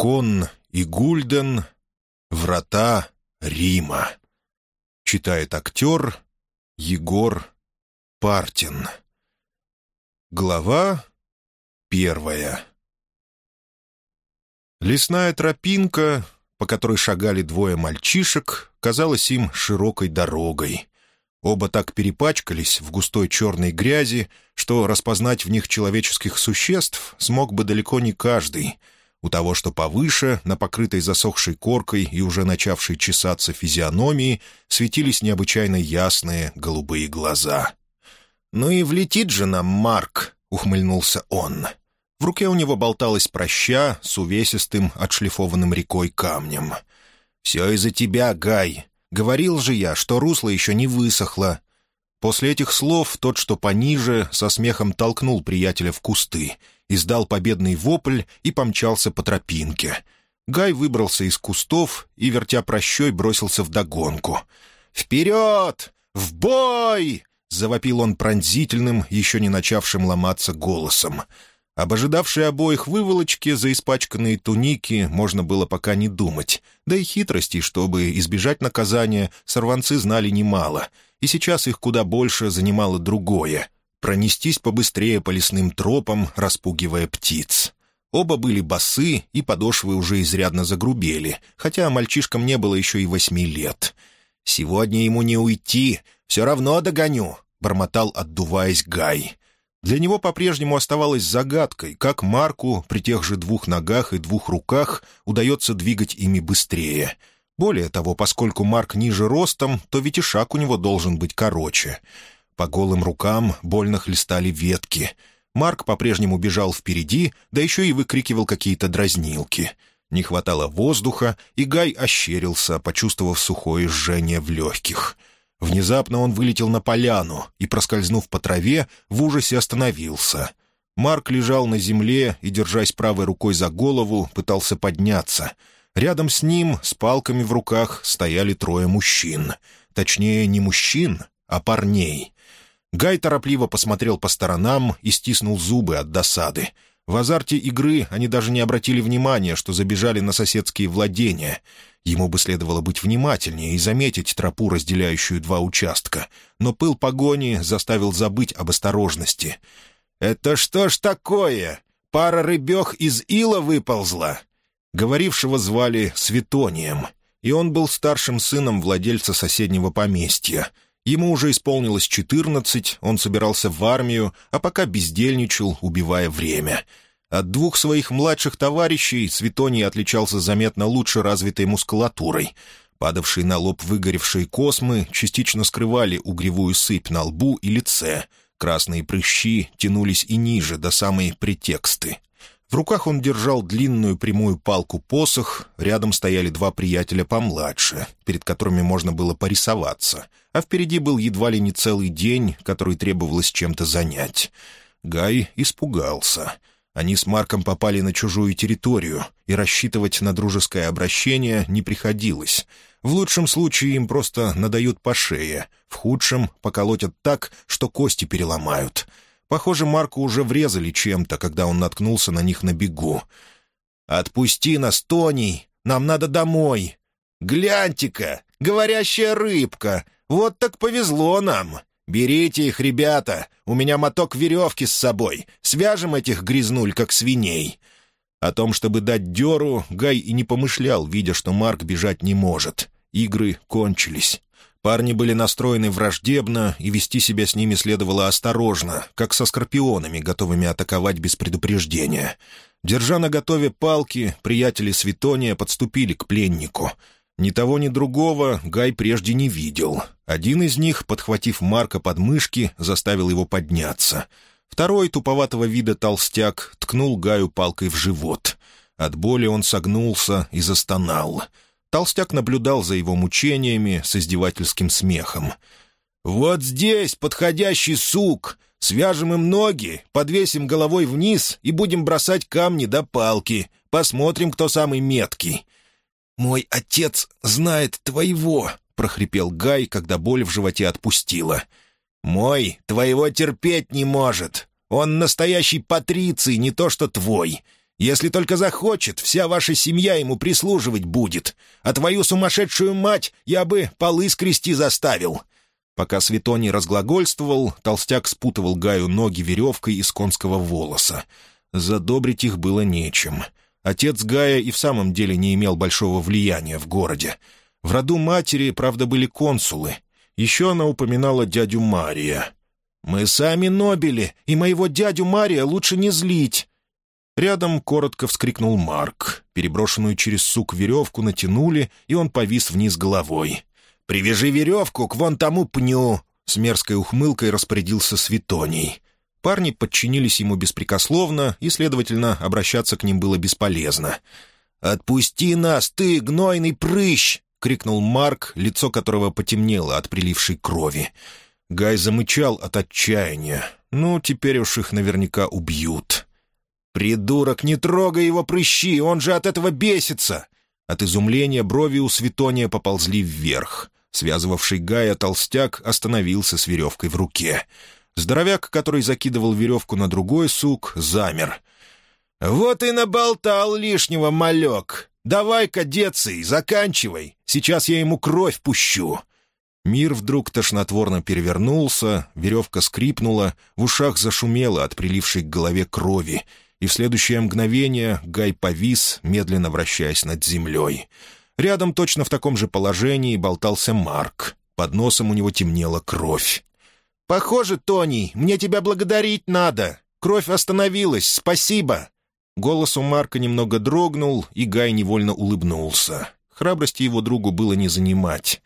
Конн и Гульден. Врата Рима. Читает актер Егор Партин. Глава первая. Лесная тропинка, по которой шагали двое мальчишек, казалась им широкой дорогой. Оба так перепачкались в густой черной грязи, что распознать в них человеческих существ смог бы далеко не каждый. У того, что повыше, на покрытой засохшей коркой и уже начавшей чесаться физиономии, светились необычайно ясные голубые глаза. «Ну и влетит же нам Марк!» — ухмыльнулся он. В руке у него болталась проща с увесистым, отшлифованным рекой камнем. «Все из-за тебя, Гай. Говорил же я, что русло еще не высохло». После этих слов тот, что пониже, со смехом толкнул приятеля в кусты, издал победный вопль и помчался по тропинке. Гай выбрался из кустов и, вертя прощой, бросился в догонку. «Вперед! В бой!» — завопил он пронзительным, еще не начавшим ломаться голосом. Об ожидавшей обоих выволочке за испачканные туники можно было пока не думать, да и хитростей, чтобы избежать наказания, сорванцы знали немало, и сейчас их куда больше занимало другое — пронестись побыстрее по лесным тропам, распугивая птиц. Оба были босы, и подошвы уже изрядно загрубели, хотя мальчишкам не было еще и восьми лет. «Сегодня ему не уйти, все равно догоню», — бормотал, отдуваясь Гай. Для него по-прежнему оставалось загадкой, как Марку при тех же двух ногах и двух руках удается двигать ими быстрее. Более того, поскольку Марк ниже ростом, то ведь и шаг у него должен быть короче. По голым рукам больно хлестали ветки. Марк по-прежнему бежал впереди, да еще и выкрикивал какие-то дразнилки. Не хватало воздуха, и Гай ощерился, почувствовав сухое жжение в легких — Внезапно он вылетел на поляну и, проскользнув по траве, в ужасе остановился. Марк лежал на земле и, держась правой рукой за голову, пытался подняться. Рядом с ним, с палками в руках, стояли трое мужчин. Точнее, не мужчин, а парней. Гай торопливо посмотрел по сторонам и стиснул зубы от досады. В азарте игры они даже не обратили внимания, что забежали на соседские владения — Ему бы следовало быть внимательнее и заметить тропу, разделяющую два участка, но пыл погони заставил забыть об осторожности. «Это что ж такое? Пара рыбех из ила выползла?» Говорившего звали Светонием, и он был старшим сыном владельца соседнего поместья. Ему уже исполнилось четырнадцать, он собирался в армию, а пока бездельничал, убивая время — от двух своих младших товарищей Светоний отличался заметно лучше развитой мускулатурой. Падавшие на лоб выгоревшие космы частично скрывали угревую сыпь на лбу и лице. Красные прыщи тянулись и ниже, до самой претексты. В руках он держал длинную прямую палку-посох, рядом стояли два приятеля помладше, перед которыми можно было порисоваться, а впереди был едва ли не целый день, который требовалось чем-то занять. Гай испугался — они с Марком попали на чужую территорию, и рассчитывать на дружеское обращение не приходилось. В лучшем случае им просто надают по шее, в худшем — поколотят так, что кости переломают. Похоже, Марку уже врезали чем-то, когда он наткнулся на них на бегу. «Отпусти нас, Тоний! Нам надо домой!» «Гляньте-ка! Говорящая рыбка! Вот так повезло нам!» «Берите их, ребята! У меня моток веревки с собой. Свяжем этих грязнуль, как свиней». О том, чтобы дать дёру, Гай и не помышлял, видя, что Марк бежать не может. Игры кончились. Парни были настроены враждебно, и вести себя с ними следовало осторожно, как со скорпионами, готовыми атаковать без предупреждения. Держа на готове палки, приятели Светония подступили к пленнику — ни того, ни другого Гай прежде не видел. Один из них, подхватив Марка под мышки, заставил его подняться. Второй, туповатого вида толстяк, ткнул Гаю палкой в живот. От боли он согнулся и застонал. Толстяк наблюдал за его мучениями с издевательским смехом. «Вот здесь подходящий сук! Свяжем им ноги, подвесим головой вниз и будем бросать камни до палки. Посмотрим, кто самый меткий. «Мой отец знает твоего», — прохрипел Гай, когда боль в животе отпустила. «Мой твоего терпеть не может. Он настоящий патриций, не то что твой. Если только захочет, вся ваша семья ему прислуживать будет, а твою сумасшедшую мать я бы полы скрести заставил». Пока Светоний разглагольствовал, толстяк спутывал Гаю ноги веревкой из конского волоса. Задобрить их было нечем. Отец Гая и в самом деле не имел большого влияния в городе. В роду матери, правда, были консулы. Еще она упоминала дядю Мария. «Мы сами Нобели, и моего дядю Мария лучше не злить!» Рядом коротко вскрикнул Марк. Переброшенную через сук веревку натянули, и он повис вниз головой. «Привяжи веревку к вон тому пню!» С мерзкой ухмылкой распорядился Светоний. Парни подчинились ему беспрекословно, и, следовательно, обращаться к ним было бесполезно. «Отпусти нас, ты, гнойный прыщ!» — крикнул Марк, лицо которого потемнело от прилившей крови. Гай замычал от отчаяния. «Ну, теперь уж их наверняка убьют». «Придурок, не трогай его прыщи, он же от этого бесится!» От изумления брови у Светония поползли вверх. Связывавший Гая толстяк остановился с веревкой в руке. Здоровяк, который закидывал веревку на другой сук, замер. «Вот и наболтал лишнего, малек! Давай-ка, деций, заканчивай! Сейчас я ему кровь пущу!» Мир вдруг тошнотворно перевернулся, веревка скрипнула, в ушах зашумело от прилившей к голове крови, и в следующее мгновение Гай повис, медленно вращаясь над землей. Рядом точно в таком же положении болтался Марк. Под носом у него темнела кровь. «Похоже, Тони, мне тебя благодарить надо. Кровь остановилась, спасибо». Голос у Марка немного дрогнул, и Гай невольно улыбнулся. Храбрости его другу было не занимать.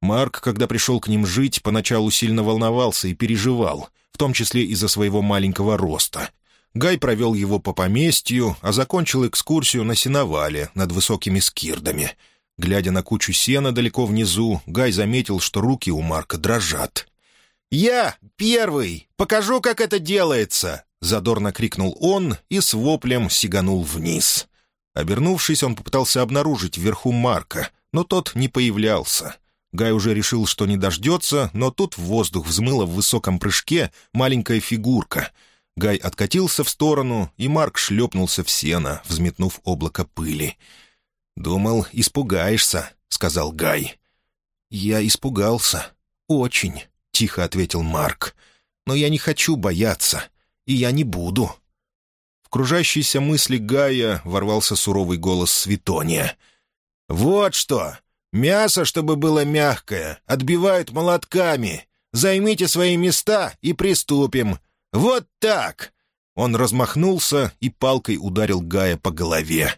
Марк, когда пришел к ним жить, поначалу сильно волновался и переживал, в том числе из-за своего маленького роста. Гай провел его по поместью, а закончил экскурсию на сеновале над высокими скирдами. Глядя на кучу сена далеко внизу, Гай заметил, что руки у Марка дрожат. «Я первый! Покажу, как это делается!» — задорно крикнул он и с воплем сиганул вниз. Обернувшись, он попытался обнаружить вверху Марка, но тот не появлялся. Гай уже решил, что не дождется, но тут в воздух взмыла в высоком прыжке маленькая фигурка. Гай откатился в сторону, и Марк шлепнулся в сено, взметнув облако пыли. «Думал, испугаешься», — сказал Гай. «Я испугался. Очень» тихо ответил Марк. «Но я не хочу бояться, и я не буду». В кружащиеся мысли Гая ворвался суровый голос Светония. «Вот что! Мясо, чтобы было мягкое, отбивают молотками. Займите свои места и приступим. Вот так!» Он размахнулся и палкой ударил Гая по голове.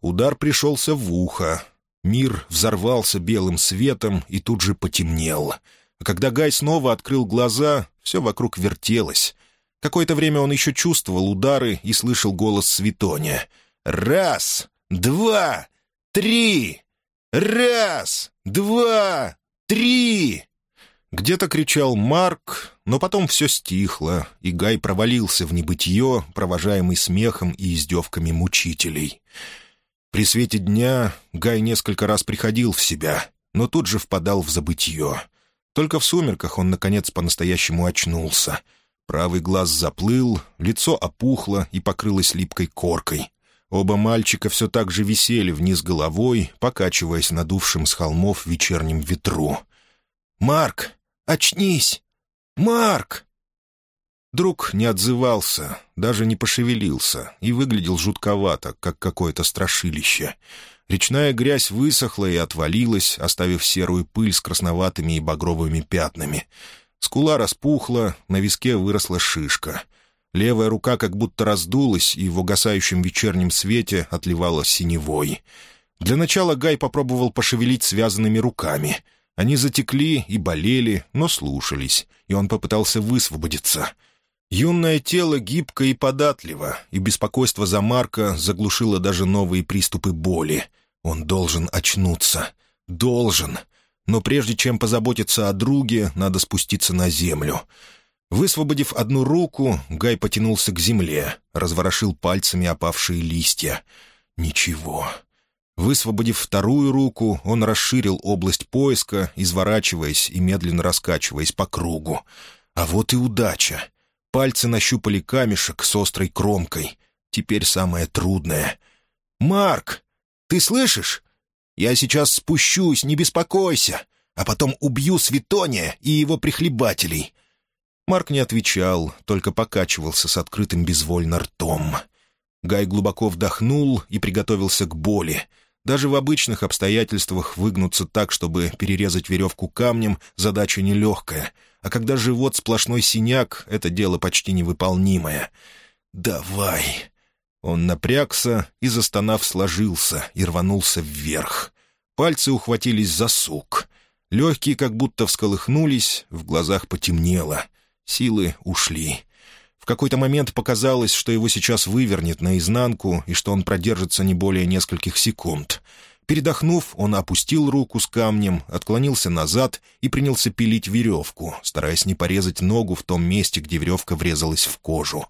Удар пришелся в ухо. Мир взорвался белым светом и тут же потемнел — а когда Гай снова открыл глаза, все вокруг вертелось. Какое-то время он еще чувствовал удары и слышал голос Светоня. «Раз, два, три! Раз, два, три!» Где-то кричал Марк, но потом все стихло, и Гай провалился в небытие, провожаемый смехом и издевками мучителей. При свете дня Гай несколько раз приходил в себя, но тут же впадал в забытье — только в сумерках он, наконец, по-настоящему очнулся. Правый глаз заплыл, лицо опухло и покрылось липкой коркой. Оба мальчика все так же висели вниз головой, покачиваясь надувшим с холмов вечерним ветру. «Марк, очнись! Марк!» Друг не отзывался, даже не пошевелился и выглядел жутковато, как какое-то страшилище. Речная грязь высохла и отвалилась, оставив серую пыль с красноватыми и багровыми пятнами. Скула распухла, на виске выросла шишка. Левая рука как будто раздулась и в угасающем вечернем свете отливала синевой. Для начала Гай попробовал пошевелить связанными руками. Они затекли и болели, но слушались, и он попытался высвободиться — Юное тело гибко и податливо, и беспокойство за Марка заглушило даже новые приступы боли. Он должен очнуться. Должен. Но прежде чем позаботиться о друге, надо спуститься на землю. Высвободив одну руку, Гай потянулся к земле, разворошил пальцами опавшие листья. Ничего. Высвободив вторую руку, он расширил область поиска, изворачиваясь и медленно раскачиваясь по кругу. А вот и удача. Пальцы нащупали камешек с острой кромкой. Теперь самое трудное. «Марк, ты слышишь? Я сейчас спущусь, не беспокойся, а потом убью Светония и его прихлебателей». Марк не отвечал, только покачивался с открытым безвольно ртом. Гай глубоко вдохнул и приготовился к боли. Даже в обычных обстоятельствах выгнуться так, чтобы перерезать веревку камнем, задача нелегкая. А когда живот сплошной синяк, это дело почти невыполнимое. «Давай!» Он напрягся и, застонав, сложился и рванулся вверх. Пальцы ухватились за сук. Легкие как будто всколыхнулись, в глазах потемнело — Силы ушли. В какой-то момент показалось, что его сейчас вывернет наизнанку и что он продержится не более нескольких секунд. Передохнув, он опустил руку с камнем, отклонился назад и принялся пилить веревку, стараясь не порезать ногу в том месте, где веревка врезалась в кожу.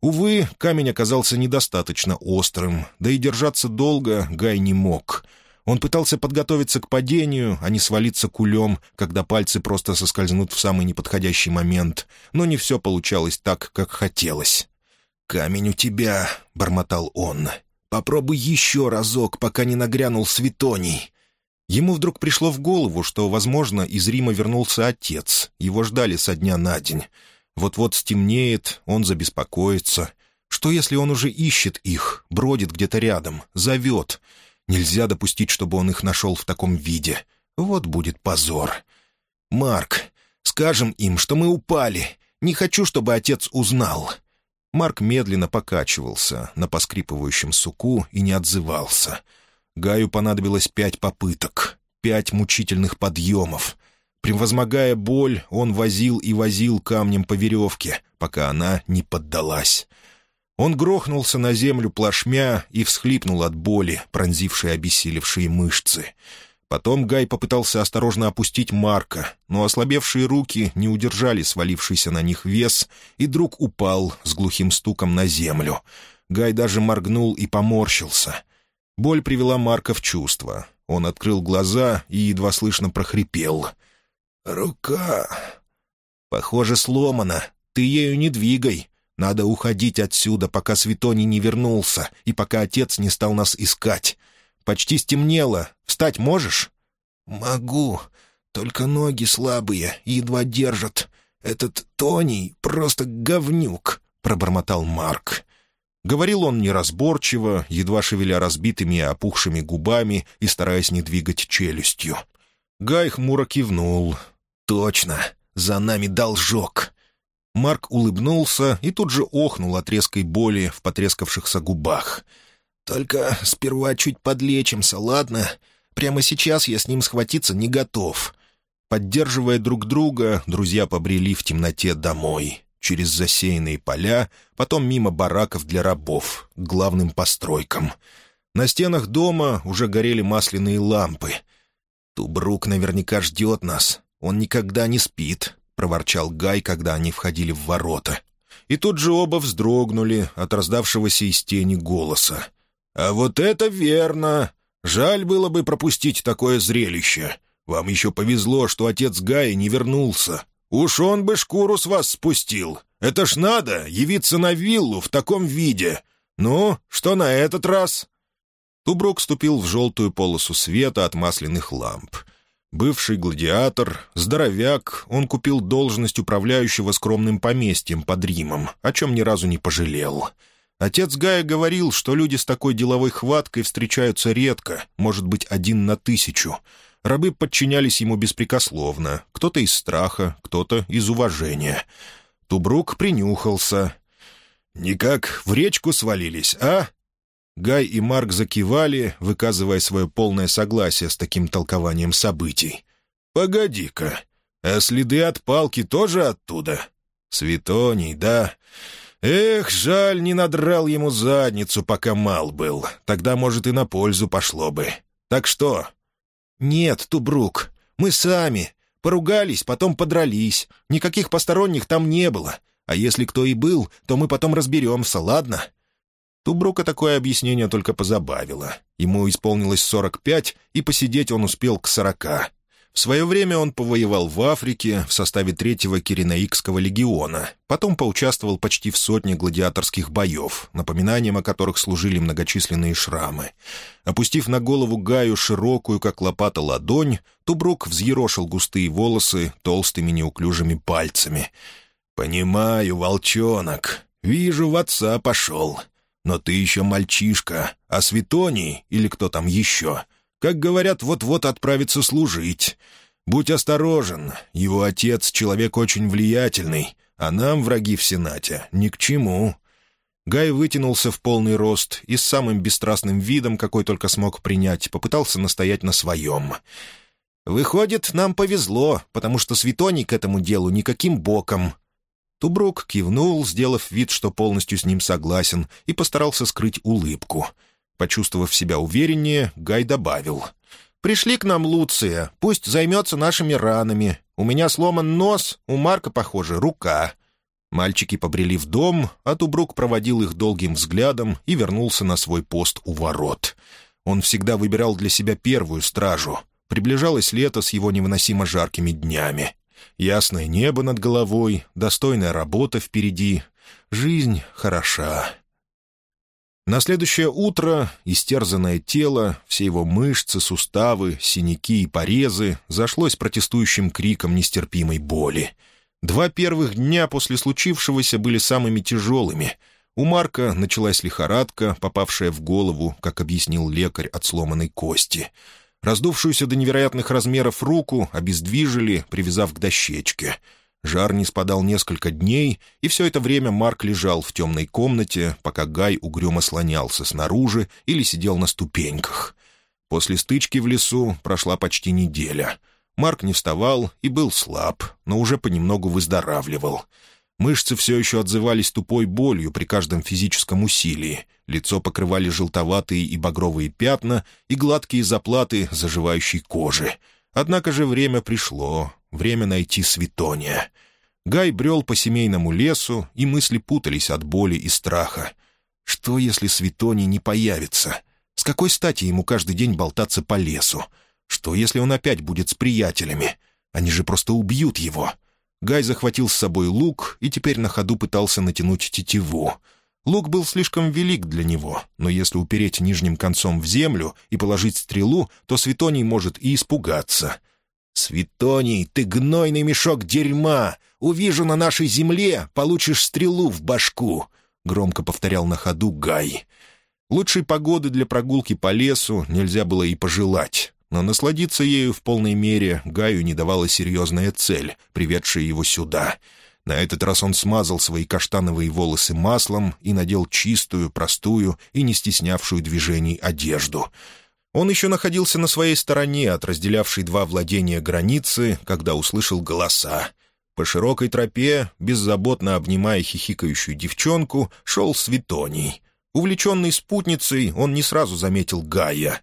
Увы, камень оказался недостаточно острым, да и держаться долго Гай не мог — он пытался подготовиться к падению, а не свалиться кулем, когда пальцы просто соскользнут в самый неподходящий момент, но не все получалось так, как хотелось. «Камень у тебя», — бормотал он. «Попробуй еще разок, пока не нагрянул Светоний». Ему вдруг пришло в голову, что, возможно, из Рима вернулся отец. Его ждали со дня на день. Вот-вот стемнеет, он забеспокоится. Что, если он уже ищет их, бродит где-то рядом, зовет? Нельзя допустить, чтобы он их нашел в таком виде. Вот будет позор. «Марк, скажем им, что мы упали. Не хочу, чтобы отец узнал». Марк медленно покачивался на поскрипывающем суку и не отзывался. Гаю понадобилось пять попыток, пять мучительных подъемов. Превозмогая боль, он возил и возил камнем по веревке, пока она не поддалась. Он грохнулся на землю плашмя и всхлипнул от боли, пронзившей обессилевшие мышцы. Потом Гай попытался осторожно опустить Марка, но ослабевшие руки не удержали свалившийся на них вес, и друг упал с глухим стуком на землю. Гай даже моргнул и поморщился. Боль привела Марка в чувство. Он открыл глаза и едва слышно прохрипел. «Рука...» «Похоже, сломана. Ты ею не двигай. Надо уходить отсюда, пока Светоний не вернулся и пока отец не стал нас искать. Почти стемнело. Встать можешь?» «Могу. Только ноги слабые едва держат. Этот Тоний просто говнюк», — пробормотал Марк. Говорил он неразборчиво, едва шевеля разбитыми и опухшими губами и стараясь не двигать челюстью. Гай хмуро кивнул. «Точно, за нами должок. Марк улыбнулся и тут же охнул от резкой боли в потрескавшихся губах. «Только сперва чуть подлечимся, ладно? Прямо сейчас я с ним схватиться не готов». Поддерживая друг друга, друзья побрели в темноте домой, через засеянные поля, потом мимо бараков для рабов, к главным постройкам. На стенах дома уже горели масляные лампы. «Тубрук наверняка ждет нас. Он никогда не спит проворчал Гай, когда они входили в ворота. И тут же оба вздрогнули от раздавшегося из тени голоса. «А вот это верно! Жаль было бы пропустить такое зрелище. Вам еще повезло, что отец Гая не вернулся. Уж он бы шкуру с вас спустил. Это ж надо, явиться на виллу в таком виде. Ну, что на этот раз?» Тубрук ступил в желтую полосу света от масляных ламп — Бывший гладиатор, здоровяк, он купил должность управляющего скромным поместьем под Римом, о чем ни разу не пожалел. Отец Гая говорил, что люди с такой деловой хваткой встречаются редко, может быть, один на тысячу. Рабы подчинялись ему беспрекословно, кто-то из страха, кто-то из уважения. Тубрук принюхался. «Никак в речку свалились, а?» Гай и Марк закивали, выказывая свое полное согласие с таким толкованием событий. «Погоди-ка, а следы от палки тоже оттуда?» «Светоний, да. Эх, жаль, не надрал ему задницу, пока мал был. Тогда, может, и на пользу пошло бы. Так что?» «Нет, Тубрук, мы сами. Поругались, потом подрались. Никаких посторонних там не было. А если кто и был, то мы потом разберемся, ладно?» Тубрука такое объяснение только позабавило. Ему исполнилось сорок пять, и посидеть он успел к сорока. В В свое время он повоевал в Африке в составе третьего Киренаикского легиона, потом поучаствовал почти в сотне гладиаторских боев, напоминанием о которых служили многочисленные шрамы. Опустив на голову Гаю широкую, как лопата, ладонь, Тубрук взъерошил густые волосы толстыми неуклюжими пальцами. «Понимаю, волчонок. Вижу, в отца пошел. Но ты еще мальчишка, а Светоний, или кто там еще, как говорят, вот-вот отправится служить. Будь осторожен, его отец — человек очень влиятельный, а нам, враги в Сенате, ни к чему». Гай вытянулся в полный рост и с самым бесстрастным видом, какой только смог принять, попытался настоять на своем. «Выходит, нам повезло, потому что Светоний к этому делу никаким боком». Тубрук кивнул, сделав вид, что полностью с ним согласен, и постарался скрыть улыбку — Почувствовав себя увереннее, Гай добавил. «Пришли к нам Луция, пусть займется нашими ранами. У меня сломан нос, у Марка, похоже, рука». Мальчики побрели в дом, а Тубрук проводил их долгим взглядом и вернулся на свой пост у ворот. Он всегда выбирал для себя первую стражу. Приближалось лето с его невыносимо жаркими днями. Ясное небо над головой, достойная работа впереди. Жизнь хороша. На следующее утро истерзанное тело, все его мышцы, суставы, синяки и порезы зашлось протестующим криком нестерпимой боли. Два первых дня после случившегося были самыми тяжелыми. У Марка началась лихорадка, попавшая в голову, как объяснил лекарь от сломанной кости. Раздувшуюся до невероятных размеров руку обездвижили, привязав к дощечке — Жар не спадал несколько дней, и все это время Марк лежал в темной комнате, пока Гай угрюмо слонялся снаружи или сидел на ступеньках. После стычки в лесу прошла почти неделя. Марк не вставал и был слаб, но уже понемногу выздоравливал. Мышцы все еще отзывались тупой болью при каждом физическом усилии. Лицо покрывали желтоватые и багровые пятна и гладкие заплаты заживающей кожи. Однако же время пришло, время найти Светония. Гай брел по семейному лесу, и мысли путались от боли и страха. Что, если Светоний не появится? С какой стати ему каждый день болтаться по лесу? Что, если он опять будет с приятелями? Они же просто убьют его. Гай захватил с собой лук и теперь на ходу пытался натянуть тетиву. Лук был слишком велик для него, но если упереть нижним концом в землю и положить стрелу, то Светоний может и испугаться. «Светоний, ты гнойный мешок дерьма! Увижу на нашей земле, получишь стрелу в башку!» — громко повторял на ходу Гай. Лучшей погоды для прогулки по лесу нельзя было и пожелать, но насладиться ею в полной мере Гаю не давала серьезная цель, приведшая его сюда. На этот раз он смазал свои каштановые волосы маслом и надел чистую, простую и не стеснявшую движений одежду — он еще находился на своей стороне от разделявшей два владения границы, когда услышал голоса. По широкой тропе, беззаботно обнимая хихикающую девчонку, шел Светоний. Увлеченный спутницей, он не сразу заметил Гая.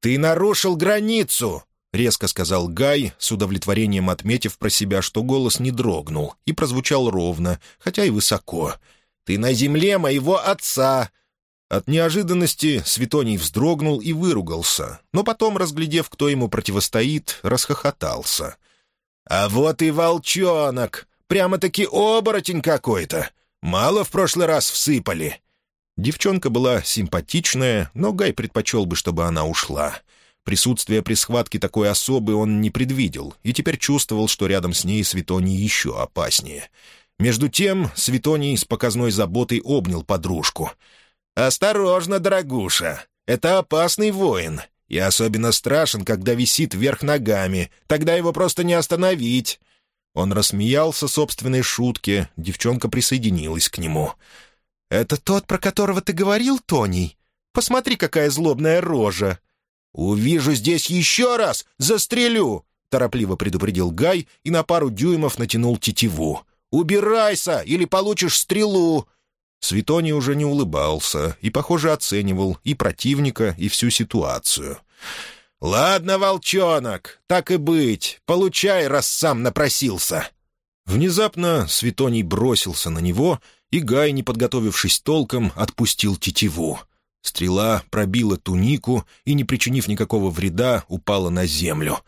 «Ты нарушил границу!» — резко сказал Гай, с удовлетворением отметив про себя, что голос не дрогнул и прозвучал ровно, хотя и высоко. «Ты на земле моего отца! От неожиданности Светоний вздрогнул и выругался, но потом, разглядев, кто ему противостоит, расхохотался. «А вот и волчонок! Прямо-таки оборотень какой-то! Мало в прошлый раз всыпали!» Девчонка была симпатичная, но Гай предпочел бы, чтобы она ушла. Присутствие при схватке такой особы он не предвидел и теперь чувствовал, что рядом с ней Светоний еще опаснее. Между тем Светоний с показной заботой обнял подружку — «Осторожно, дорогуша, это опасный воин, и особенно страшен, когда висит вверх ногами, тогда его просто не остановить». Он рассмеялся собственной шутке, девчонка присоединилась к нему. «Это тот, про которого ты говорил, Тоний? Посмотри, какая злобная рожа!» «Увижу здесь еще раз, застрелю!» — торопливо предупредил Гай и на пару дюймов натянул тетиву. «Убирайся, или получишь стрелу!» Светоний уже не улыбался и, похоже, оценивал и противника, и всю ситуацию. «Ладно, волчонок, так и быть, получай, раз сам напросился». Внезапно Светоний бросился на него, и Гай, не подготовившись толком, отпустил тетиву. Стрела пробила тунику и, не причинив никакого вреда, упала на землю.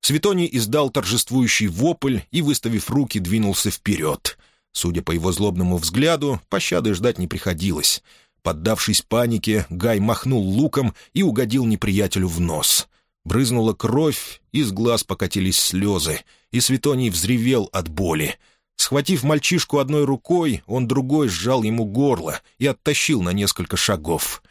Светоний издал торжествующий вопль и, выставив руки, двинулся вперед. Судя по его злобному взгляду, пощады ждать не приходилось. Поддавшись панике, Гай махнул луком и угодил неприятелю в нос. Брызнула кровь, из глаз покатились слезы, и Светоний взревел от боли. Схватив мальчишку одной рукой, он другой сжал ему горло и оттащил на несколько шагов.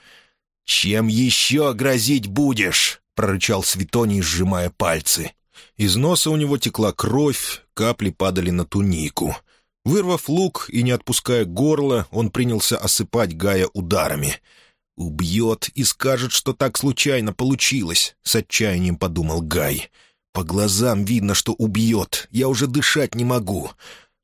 «Чем еще грозить будешь?» — прорычал Светоний, сжимая пальцы. Из носа у него текла кровь, капли падали на тунику. Вырвав лук и не отпуская горло, он принялся осыпать Гая ударами. «Убьет и скажет, что так случайно получилось», — с отчаянием подумал Гай. «По глазам видно, что убьет. Я уже дышать не могу».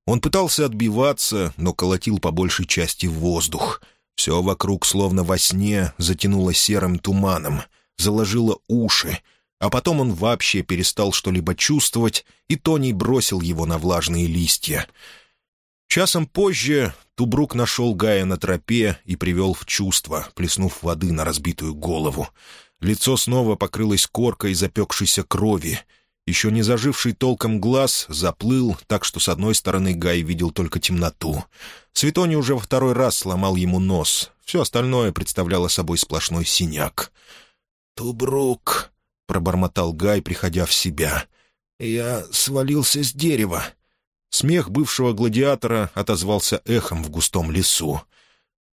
Он пытался отбиваться, но колотил по большей части в воздух. Все вокруг, словно во сне, затянуло серым туманом, заложило уши, а потом он вообще перестал что-либо чувствовать, и Тони бросил его на влажные листья — Часом позже Тубрук нашел Гая на тропе и привел в чувство, плеснув воды на разбитую голову. Лицо снова покрылось коркой запекшейся крови. Еще не заживший толком глаз заплыл, так что с одной стороны Гай видел только темноту. Светони уже во второй раз сломал ему нос. Все остальное представляло собой сплошной синяк. «Тубрук», — пробормотал Гай, приходя в себя. «Я свалился с дерева». Смех бывшего гладиатора отозвался эхом в густом лесу.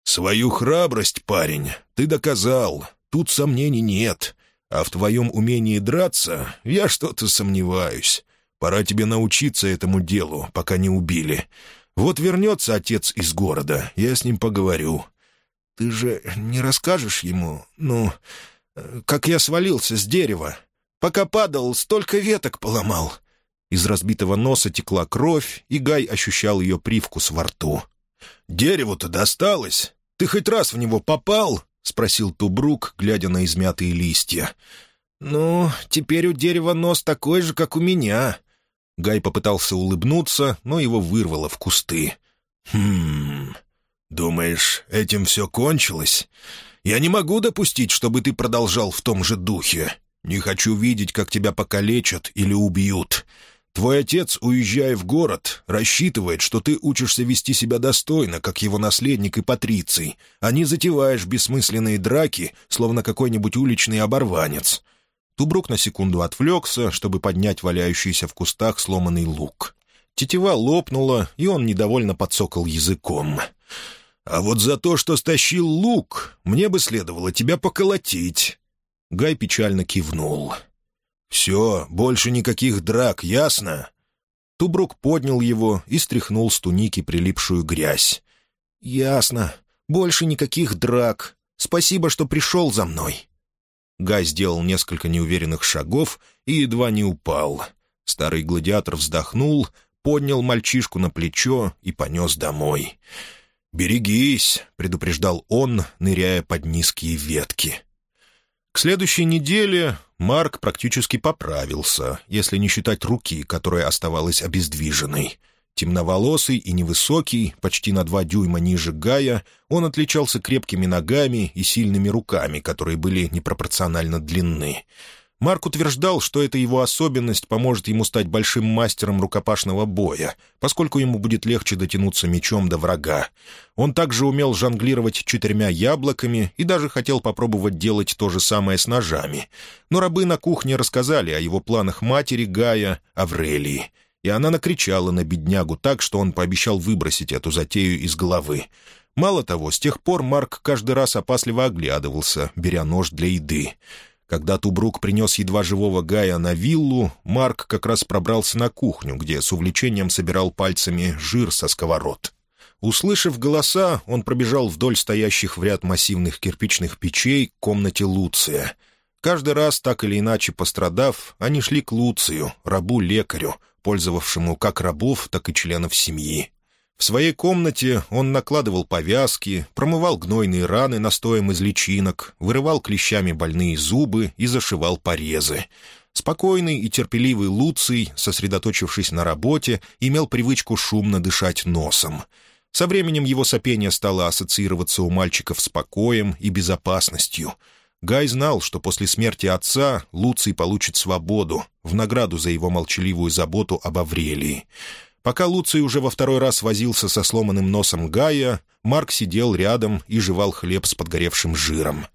«Свою храбрость, парень, ты доказал. Тут сомнений нет. А в твоем умении драться я что-то сомневаюсь. Пора тебе научиться этому делу, пока не убили. Вот вернется отец из города, я с ним поговорю». «Ты же не расскажешь ему, ну, как я свалился с дерева? Пока падал, столько веток поломал. Из разбитого носа текла кровь, и Гай ощущал ее привкус во рту. «Дереву-то досталось? Ты хоть раз в него попал?» — спросил Тубрук, глядя на измятые листья. «Ну, теперь у дерева нос такой же, как у меня». Гай попытался улыбнуться, но его вырвало в кусты. «Хм... Думаешь, этим все кончилось? Я не могу допустить, чтобы ты продолжал в том же духе. Не хочу видеть, как тебя покалечат или убьют. Твой отец, уезжая в город, рассчитывает, что ты учишься вести себя достойно, как его наследник и патриций, а не затеваешь бессмысленные драки, словно какой-нибудь уличный оборванец». Тубрук на секунду отвлекся, чтобы поднять валяющийся в кустах сломанный лук. Тетива лопнула, и он недовольно подсокал языком. «А вот за то, что стащил лук, мне бы следовало тебя поколотить». Гай печально кивнул. «Все, больше никаких драк, ясно?» Тубрук поднял его и стряхнул с туники прилипшую грязь. «Ясно. Больше никаких драк. Спасибо, что пришел за мной». Гай сделал несколько неуверенных шагов и едва не упал. Старый гладиатор вздохнул, поднял мальчишку на плечо и понес домой. «Берегись», — предупреждал он, ныряя под низкие ветки. К следующей неделе Марк практически поправился, если не считать руки, которая оставалась обездвиженной. Темноволосый и невысокий, почти на два дюйма ниже Гая, он отличался крепкими ногами и сильными руками, которые были непропорционально длинны. Марк утверждал, что эта его особенность поможет ему стать большим мастером рукопашного боя, поскольку ему будет легче дотянуться мечом до врага. Он также умел жонглировать четырьмя яблоками и даже хотел попробовать делать то же самое с ножами. Но рабы на кухне рассказали о его планах матери Гая, Аврелии, и она накричала на беднягу так, что он пообещал выбросить эту затею из головы. Мало того, с тех пор Марк каждый раз опасливо оглядывался, беря нож для еды. Когда Тубрук принес едва живого Гая на виллу, Марк как раз пробрался на кухню, где с увлечением собирал пальцами жир со сковород. Услышав голоса, он пробежал вдоль стоящих в ряд массивных кирпичных печей к комнате Луция. Каждый раз, так или иначе пострадав, они шли к Луцию, рабу-лекарю, пользовавшему как рабов, так и членов семьи. В своей комнате он накладывал повязки, промывал гнойные раны настоем из личинок, вырывал клещами больные зубы и зашивал порезы. Спокойный и терпеливый Луций, сосредоточившись на работе, имел привычку шумно дышать носом. Со временем его сопение стало ассоциироваться у мальчиков с покоем и безопасностью. Гай знал, что после смерти отца Луций получит свободу в награду за его молчаливую заботу об Аврелии. Пока Луций уже во второй раз возился со сломанным носом Гая, Марк сидел рядом и жевал хлеб с подгоревшим жиром.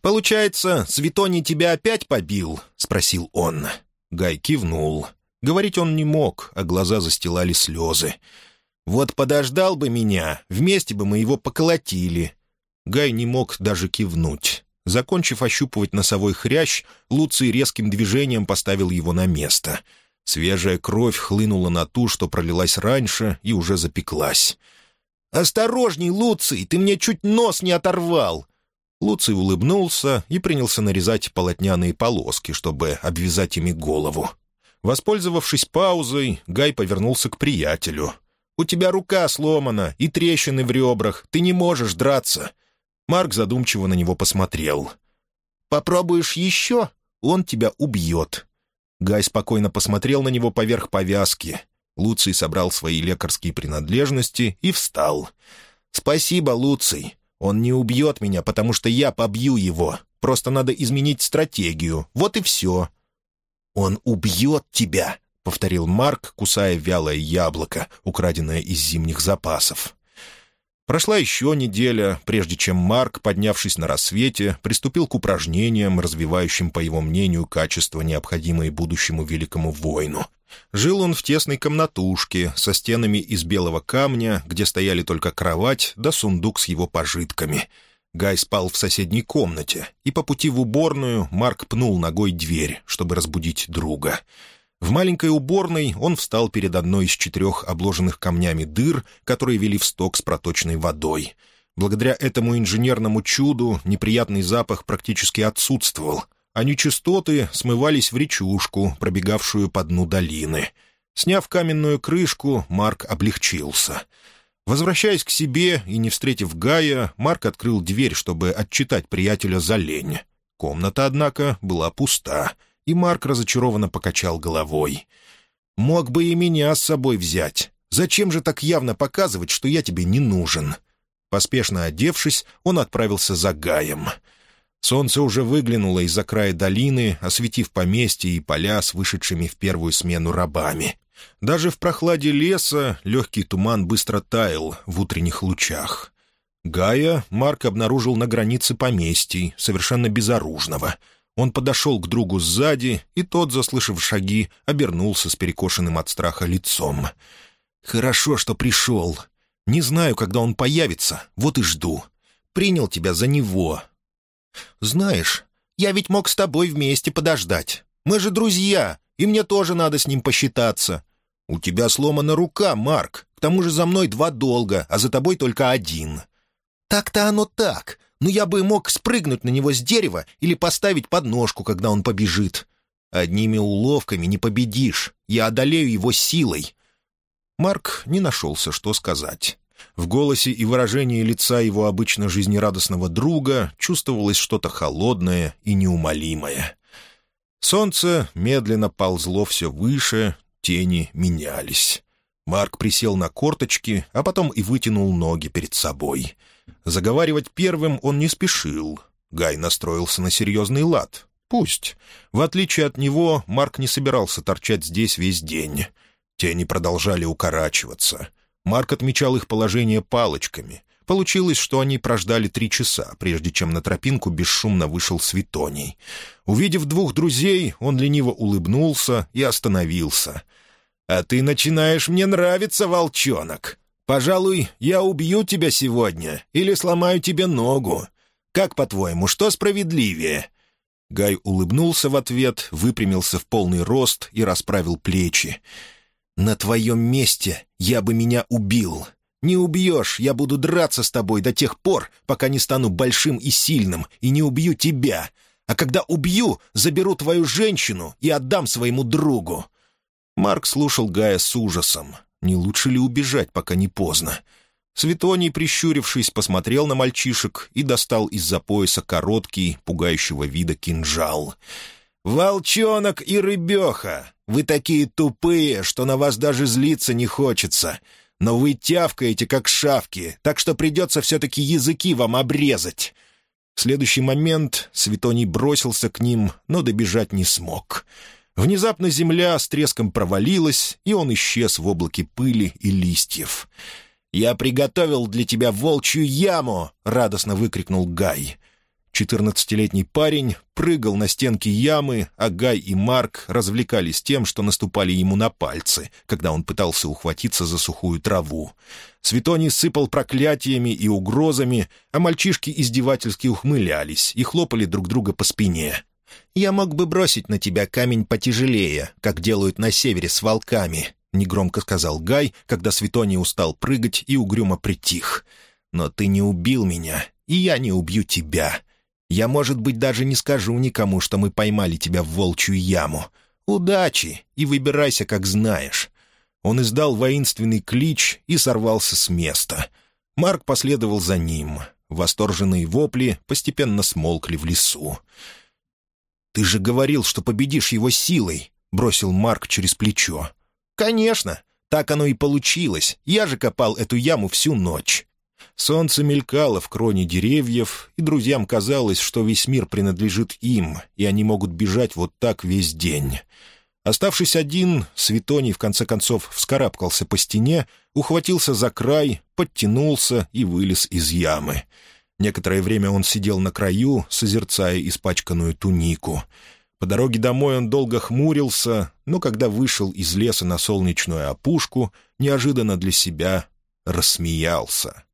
«Получается, Светоний тебя опять побил?» — спросил он. Гай кивнул. Говорить он не мог, а глаза застилали слезы. «Вот подождал бы меня, вместе бы мы его поколотили». Гай не мог даже кивнуть. Закончив ощупывать носовой хрящ, Луций резким движением поставил его на место. Свежая кровь хлынула на ту, что пролилась раньше, и уже запеклась. «Осторожней, Луций, ты мне чуть нос не оторвал!» Луций улыбнулся и принялся нарезать полотняные полоски, чтобы обвязать ими голову. Воспользовавшись паузой, Гай повернулся к приятелю. «У тебя рука сломана и трещины в ребрах, ты не можешь драться. Марк задумчиво на него посмотрел. «Попробуешь еще? Он тебя убьет». Гай спокойно посмотрел на него поверх повязки. Луций собрал свои лекарские принадлежности и встал. «Спасибо, Луций. Он не убьет меня, потому что я побью его. Просто надо изменить стратегию. Вот и все». «Он убьет тебя», — повторил Марк, кусая вялое яблоко, украденное из зимних запасов. Прошла еще неделя, прежде чем Марк, поднявшись на рассвете, приступил к упражнениям, развивающим, по его мнению, качества, необходимые будущему великому воину. Жил он в тесной комнатушке со стенами из белого камня, где стояли только кровать да сундук с его пожитками. Гай спал в соседней комнате, и по пути в уборную Марк пнул ногой дверь, чтобы разбудить друга — в маленькой уборной он встал перед одной из четырех обложенных камнями дыр, которые вели в сток с проточной водой. Благодаря этому инженерному чуду неприятный запах практически отсутствовал, а нечистоты смывались в речушку, пробегавшую по дну долины. Сняв каменную крышку, Марк облегчился. Возвращаясь к себе и не встретив Гая, Марк открыл дверь, чтобы отчитать приятеля за лень. Комната, однако, была пуста — и Марк разочарованно покачал головой. «Мог бы и меня с собой взять. Зачем же так явно показывать, что я тебе не нужен?» Поспешно одевшись, он отправился за Гаем. Солнце уже выглянуло из-за края долины, осветив поместье и поля с вышедшими в первую смену рабами. Даже в прохладе леса легкий туман быстро таял в утренних лучах. Гая Марк обнаружил на границе поместий, совершенно безоружного — он подошел к другу сзади, и тот, заслышав шаги, обернулся с перекошенным от страха лицом. «Хорошо, что пришел. Не знаю, когда он появится, вот и жду. Принял тебя за него». «Знаешь, я ведь мог с тобой вместе подождать. Мы же друзья, и мне тоже надо с ним посчитаться. У тебя сломана рука, Марк. К тому же за мной два долга, а за тобой только один». «Так-то оно так но я бы мог спрыгнуть на него с дерева или поставить подножку, когда он побежит. Одними уловками не победишь, я одолею его силой». Марк не нашелся, что сказать. В голосе и выражении лица его обычно жизнерадостного друга чувствовалось что-то холодное и неумолимое. Солнце медленно ползло все выше, тени менялись. Марк присел на корточки, а потом и вытянул ноги перед собой — Заговаривать первым он не спешил. Гай настроился на серьезный лад. Пусть. В отличие от него, Марк не собирался торчать здесь весь день. Тени продолжали укорачиваться. Марк отмечал их положение палочками. Получилось, что они прождали три часа, прежде чем на тропинку бесшумно вышел Светоний. Увидев двух друзей, он лениво улыбнулся и остановился. «А ты начинаешь мне нравиться, волчонок!» Пожалуй, я убью тебя сегодня или сломаю тебе ногу. Как, по-твоему, что справедливее?» Гай улыбнулся в ответ, выпрямился в полный рост и расправил плечи. «На твоем месте я бы меня убил. Не убьешь, я буду драться с тобой до тех пор, пока не стану большим и сильным, и не убью тебя. А когда убью, заберу твою женщину и отдам своему другу». Марк слушал Гая с ужасом. Не лучше ли убежать, пока не поздно? Светоний, прищурившись, посмотрел на мальчишек и достал из-за пояса короткий, пугающего вида кинжал. «Волчонок и рыбеха! Вы такие тупые, что на вас даже злиться не хочется. Но вы тявкаете, как шавки, так что придется все-таки языки вам обрезать». В следующий момент Светоний бросился к ним, но добежать не смог. Внезапно земля с треском провалилась, и он исчез в облаке пыли и листьев. «Я приготовил для тебя волчью яму!» — радостно выкрикнул Гай. Четырнадцатилетний парень прыгал на стенки ямы, а Гай и Марк развлекались тем, что наступали ему на пальцы, когда он пытался ухватиться за сухую траву. Светоний сыпал проклятиями и угрозами, а мальчишки издевательски ухмылялись и хлопали друг друга по спине. «Я мог бы бросить на тебя камень потяжелее, как делают на севере с волками», — негромко сказал Гай, когда Светоний устал прыгать и угрюмо притих. «Но ты не убил меня, и я не убью тебя. Я, может быть, даже не скажу никому, что мы поймали тебя в волчью яму. Удачи и выбирайся, как знаешь». Он издал воинственный клич и сорвался с места. Марк последовал за ним. Восторженные вопли постепенно смолкли в лесу. «Ты же говорил, что победишь его силой», — бросил Марк через плечо. «Конечно, так оно и получилось. Я же копал эту яму всю ночь». Солнце мелькало в кроне деревьев, и друзьям казалось, что весь мир принадлежит им, и они могут бежать вот так весь день. Оставшись один, Светоний в конце концов вскарабкался по стене, ухватился за край, подтянулся и вылез из ямы. Некоторое время он сидел на краю, созерцая испачканную тунику. По дороге домой он долго хмурился, но когда вышел из леса на солнечную опушку, неожиданно для себя рассмеялся.